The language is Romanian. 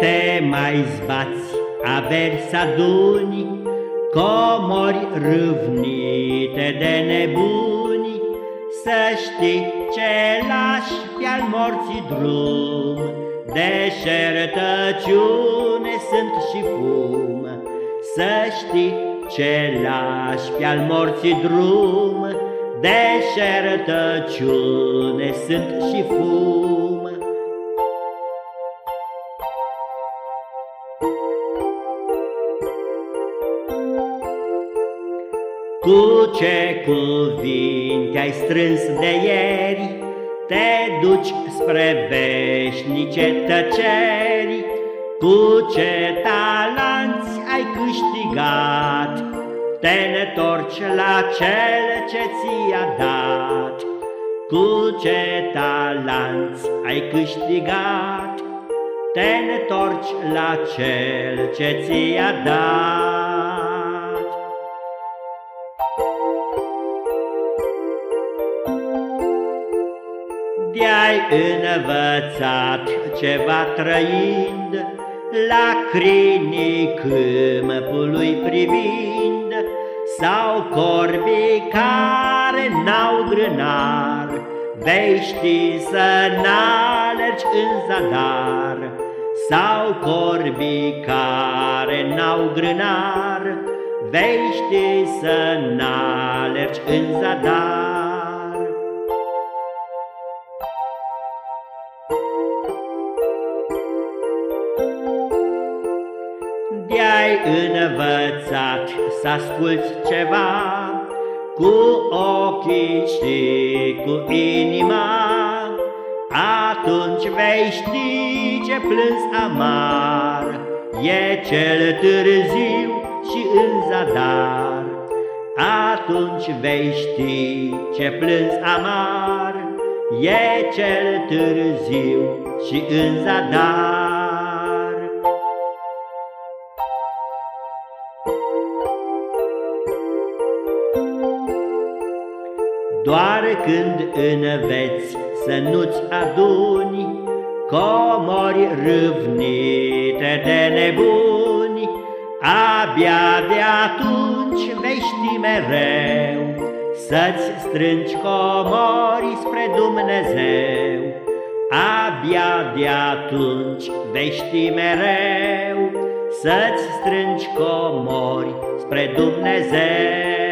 te mai zbați, averi să aduni, Comori râvnite de nebuni, Să știi ce lași pe-al morții drum, Deșertăciune sunt și fum, Să știi ce lași pe-al morții drum, Deșertăciune sunt și fum. Cu ce cuvinte ai strâns de ieri, Te duci spre veșnice tăceri, Cu ce talanți ai câștigat, Te întorci la cel ce ți-a dat. Cu ce talanți ai câștigat, Te întorci la cel ce ți-a dat. De-ai învățat ceva trăind, Lacrinii câmpului privind, Sau corbii care n-au grânar, Vei ști să n-alergi în zadar, Sau corbii care n-au grânar, Vei ști să n-alergi în zadar. De-ai învățat să asculți ceva Cu ochii și cu inima Atunci vei ști ce plâns amar. E cel târziu și în zadar. Atunci vei ști ce plâns amar. E cel târziu și în zadar Doar când înveți să nu-ți aduni Comori râvnite de nebuni, Abia de atunci vei ști mereu Să-ți strângi comori spre Dumnezeu. Abia de atunci vei ști mereu Să-ți strângi comori spre Dumnezeu.